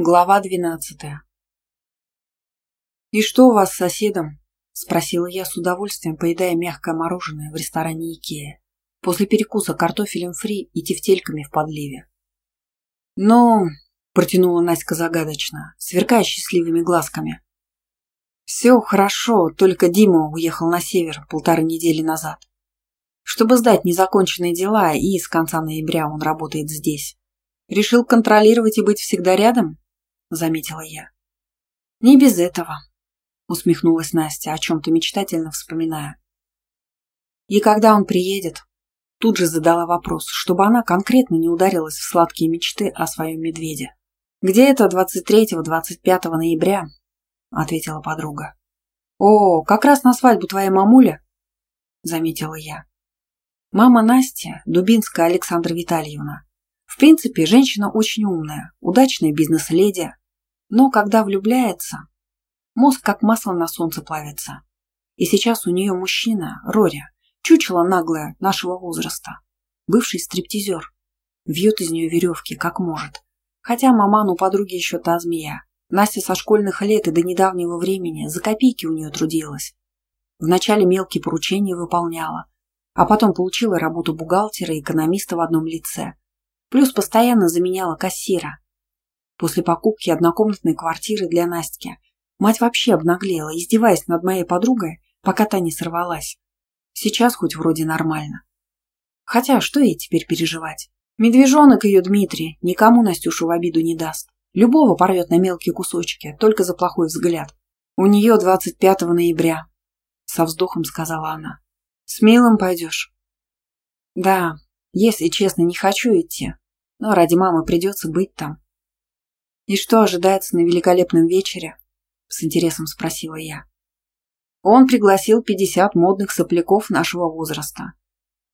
Глава двенадцатая. «И что у вас с соседом?» – спросила я с удовольствием, поедая мягкое мороженое в ресторане Икея, после перекуса картофелем фри и тефтельками в подливе. «Ну...» – протянула Настя загадочно, сверкая счастливыми глазками. «Все хорошо, только Дима уехал на север полторы недели назад. Чтобы сдать незаконченные дела, и с конца ноября он работает здесь. Решил контролировать и быть всегда рядом?» – заметила я. «Не без этого», – усмехнулась Настя, о чем-то мечтательно вспоминая. «И когда он приедет?» Тут же задала вопрос, чтобы она конкретно не ударилась в сладкие мечты о своем медведе. «Где это 23-25 ноября?» – ответила подруга. «О, как раз на свадьбу твоей мамуля?» – заметила я. Мама Настя, Дубинская Александра Витальевна, в принципе, женщина очень умная, удачная бизнес-леди, но когда влюбляется, мозг как масло на солнце плавится. И сейчас у нее мужчина, Рори, чучело наглое нашего возраста, бывший стриптизер, вьет из нее веревки, как может. Хотя маман у подруги еще та змея. Настя со школьных лет и до недавнего времени за копейки у нее трудилась. Вначале мелкие поручения выполняла, а потом получила работу бухгалтера и экономиста в одном лице – Плюс постоянно заменяла кассира. После покупки однокомнатной квартиры для Настики мать вообще обнаглела, издеваясь над моей подругой, пока та не сорвалась. Сейчас хоть вроде нормально. Хотя, что ей теперь переживать? Медвежонок ее Дмитрий никому Настюшу в обиду не даст. Любого порвет на мелкие кусочки, только за плохой взгляд. У нее 25 ноября, со вздохом сказала она. С милым пойдешь? Да, если честно, не хочу идти, но ради мамы придется быть там. И что ожидается на великолепном вечере? С интересом спросила я. Он пригласил 50 модных сопляков нашего возраста,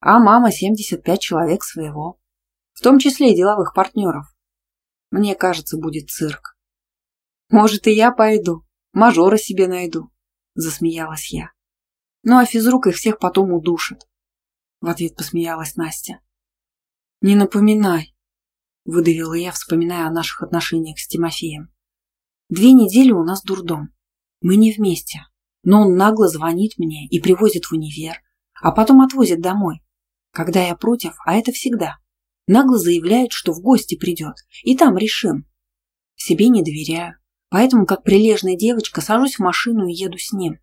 а мама 75 человек своего, в том числе и деловых партнеров. Мне кажется, будет цирк. Может, и я пойду, мажора себе найду, засмеялась я. Ну а физрук их всех потом удушит. В ответ посмеялась Настя. «Не напоминай», – выдавила я, вспоминая о наших отношениях с Тимофеем. «Две недели у нас дурдом. Мы не вместе, но он нагло звонит мне и привозит в универ, а потом отвозит домой. Когда я против, а это всегда, нагло заявляет, что в гости придет, и там решим. Себе не доверяю, поэтому, как прилежная девочка, сажусь в машину и еду с ним.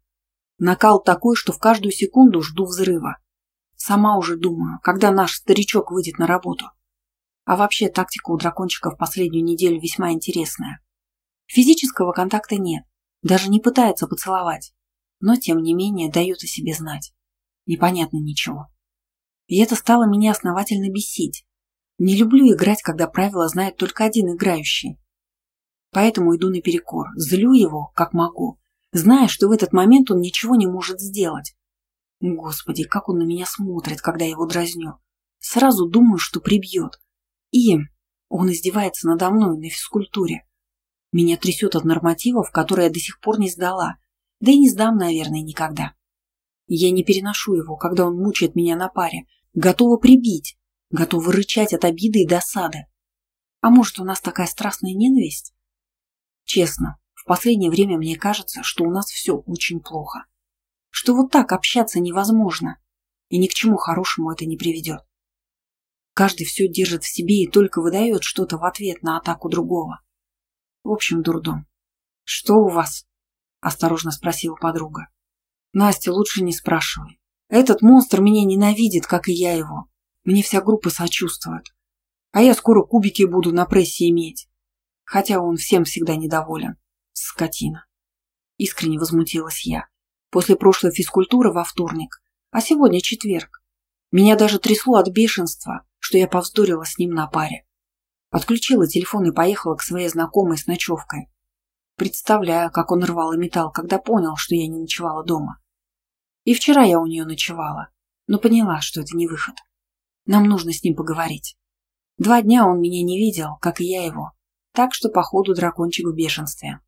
Накал такой, что в каждую секунду жду взрыва. Сама уже думаю, когда наш старичок выйдет на работу. А вообще тактика у дракончика в последнюю неделю весьма интересная. Физического контакта нет, даже не пытается поцеловать, но тем не менее дает о себе знать. Непонятно ничего. И это стало меня основательно бесить. Не люблю играть, когда правила знает только один играющий. Поэтому иду наперекор, злю его, как могу, зная, что в этот момент он ничего не может сделать, Господи, как он на меня смотрит, когда я его дразню. Сразу думаю, что прибьет. И он издевается надо мной на физкультуре. Меня трясет от нормативов, которые я до сих пор не сдала. Да и не сдам, наверное, никогда. Я не переношу его, когда он мучает меня на паре. Готова прибить. Готова рычать от обиды и досады. А может, у нас такая страстная ненависть? Честно, в последнее время мне кажется, что у нас все очень плохо что вот так общаться невозможно, и ни к чему хорошему это не приведет. Каждый все держит в себе и только выдает что-то в ответ на атаку другого. В общем, дурдом. «Что у вас?» – осторожно спросила подруга. «Настя, лучше не спрашивай. Этот монстр меня ненавидит, как и я его. Мне вся группа сочувствует. А я скоро кубики буду на прессе иметь. Хотя он всем всегда недоволен. Скотина». Искренне возмутилась я. После прошлой физкультуры во вторник, а сегодня четверг. Меня даже трясло от бешенства, что я повздорила с ним на паре. Отключила телефон и поехала к своей знакомой с ночевкой. Представляю, как он рвал и металл, когда понял, что я не ночевала дома. И вчера я у нее ночевала, но поняла, что это не выход. Нам нужно с ним поговорить. Два дня он меня не видел, как и я его, так что, походу, дракончик в бешенстве.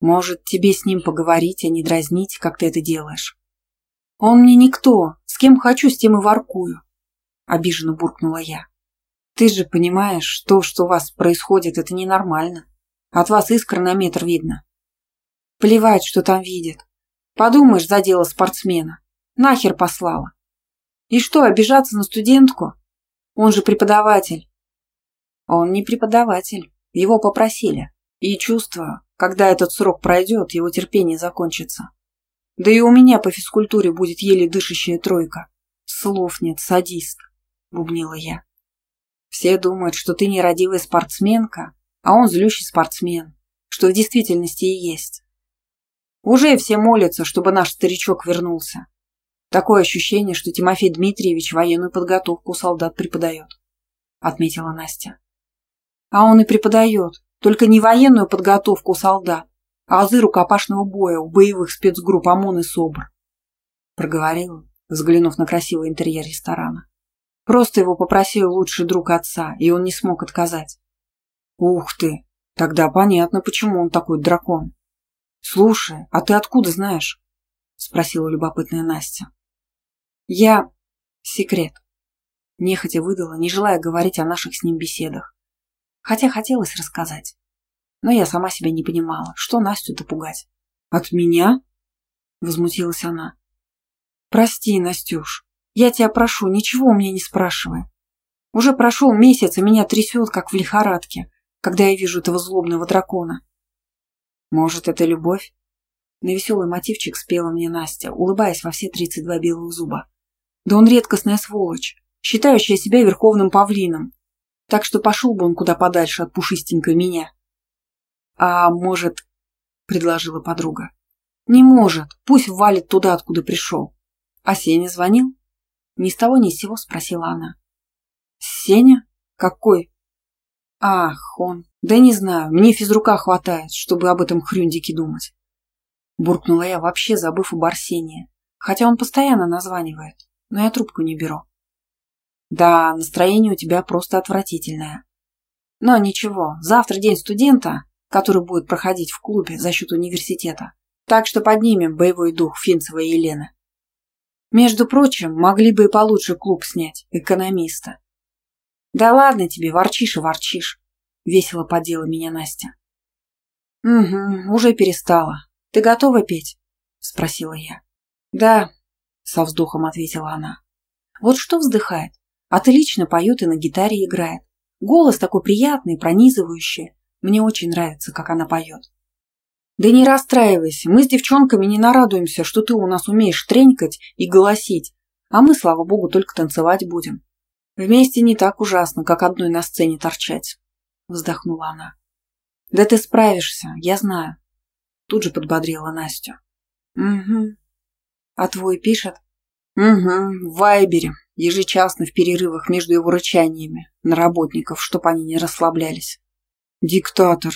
Может, тебе с ним поговорить, а не дразнить, как ты это делаешь? Он мне никто. С кем хочу, с тем и воркую. Обиженно буркнула я. Ты же понимаешь, то, что у вас происходит, это ненормально. От вас искра на метр видно. Плевать, что там видит. Подумаешь, задела спортсмена. Нахер послала. И что, обижаться на студентку? Он же преподаватель. Он не преподаватель. Его попросили. И чувствую, когда этот срок пройдет, его терпение закончится. Да и у меня по физкультуре будет еле дышащая тройка. Слов нет, садист, бубнила я. Все думают, что ты нерадивая спортсменка, а он злющий спортсмен, что в действительности и есть. Уже все молятся, чтобы наш старичок вернулся. Такое ощущение, что Тимофей Дмитриевич военную подготовку солдат преподает, отметила Настя. А он и преподает, только не военную подготовку солдат, а азы рукопашного боя у боевых спецгрупп ОМОН и СОБР. Проговорила, взглянув на красивый интерьер ресторана. Просто его попросил лучший друг отца, и он не смог отказать. Ух ты, тогда понятно, почему он такой дракон. Слушай, а ты откуда знаешь? Спросила любопытная Настя. Я... Секрет. Нехотя выдала, не желая говорить о наших с ним беседах. Хотя хотелось рассказать. Но я сама себя не понимала, что Настю-то пугать. «От меня?» — возмутилась она. «Прости, Настюш, я тебя прошу, ничего у меня не спрашивай. Уже прошел месяц, и меня трясет, как в лихорадке, когда я вижу этого злобного дракона. Может, это любовь?» На веселый мотивчик спела мне Настя, улыбаясь во все тридцать два белых зуба. Да он редкостная сволочь, считающая себя верховным павлином. Так что пошел бы он куда подальше от пушистенькой меня. А может, предложила подруга. Не может, пусть валит туда, откуда пришел. А Сеня звонил? Ни с того ни с сего спросила она. Сеня? Какой? Ах, он. Да не знаю, мне физрука хватает, чтобы об этом хрюндике думать. Буркнула я, вообще забыв об Арсении. Хотя он постоянно названивает но я трубку не беру. Да, настроение у тебя просто отвратительное. Но ничего, завтра день студента, который будет проходить в клубе за счет университета. Так что поднимем боевой дух Финцевой и Елены. Между прочим, могли бы и получше клуб снять, экономиста. Да ладно тебе, ворчишь и ворчишь. Весело подела меня Настя. Угу, уже перестала. Ты готова петь? Спросила я. Да, со вздохом ответила она. Вот что вздыхает? Отлично поет и на гитаре играет. Голос такой приятный, пронизывающий. Мне очень нравится, как она поет. Да не расстраивайся, мы с девчонками не нарадуемся, что ты у нас умеешь тренькать и голосить, а мы, слава богу, только танцевать будем. Вместе не так ужасно, как одной на сцене торчать, вздохнула она. Да ты справишься, я знаю. Тут же подбодрила Настю. Угу, а твой пишет? Угу, в Вайбере, ежечасно в перерывах между его рычаниями на работников, чтоб они не расслаблялись. Диктатор,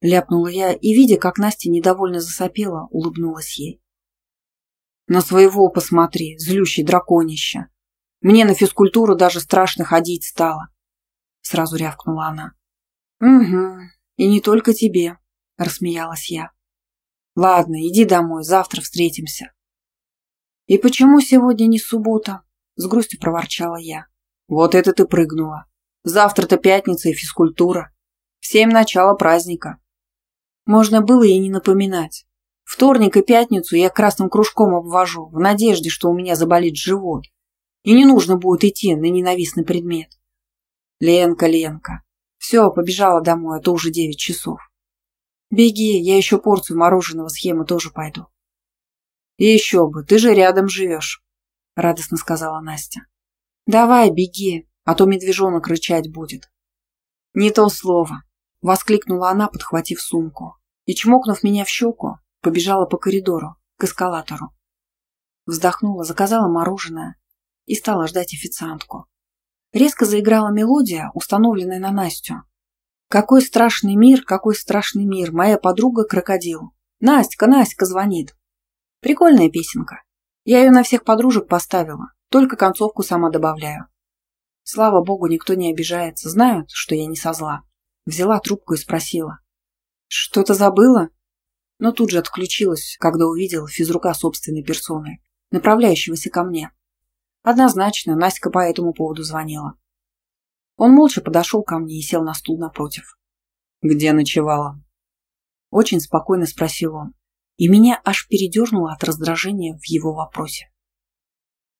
ляпнула я и, видя, как Настя недовольно засопела, улыбнулась ей. На своего посмотри, злющий драконище. Мне на физкультуру даже страшно ходить стало. Сразу рявкнула она. Угу, и не только тебе, рассмеялась я. Ладно, иди домой, завтра встретимся. «И почему сегодня не суббота?» – с грустью проворчала я. «Вот это ты прыгнула. Завтра-то пятница и физкультура. В семь начала праздника». Можно было и не напоминать. Вторник и пятницу я красным кружком обвожу, в надежде, что у меня заболит живот. И не нужно будет идти на ненавистный предмет. Ленка, Ленка. Все, побежала домой, а то уже девять часов. Беги, я еще порцию мороженого съем и тоже пойду. «И еще бы, ты же рядом живешь», — радостно сказала Настя. «Давай, беги, а то медвежонок рычать будет». «Не то слово», — воскликнула она, подхватив сумку, и, чмокнув меня в щеку, побежала по коридору, к эскалатору. Вздохнула, заказала мороженое и стала ждать официантку. Резко заиграла мелодия, установленная на Настю. «Какой страшный мир, какой страшный мир, моя подруга-крокодил. Настя, Настя звонит. Прикольная песенка. Я ее на всех подружек поставила, только концовку сама добавляю. Слава богу, никто не обижается, знают, что я не со зла. Взяла трубку и спросила. «Что-то забыла?» Но тут же отключилась, когда увидела физрука собственной персоны, направляющегося ко мне. Однозначно, Настя по этому поводу звонила. Он молча подошел ко мне и сел на стул напротив. «Где ночевала?» Очень спокойно спросил он, и меня аж передернуло от раздражения в его вопросе.